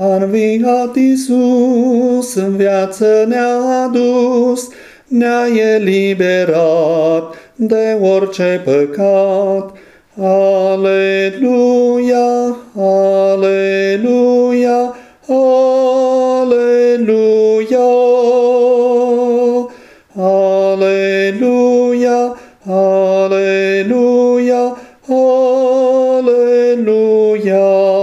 A Iisus, în viață ne-a adus, ne-a eliberat de orice păcat. Aleluia, aleluia, aleluia, aleluia, aleluia, aleluia.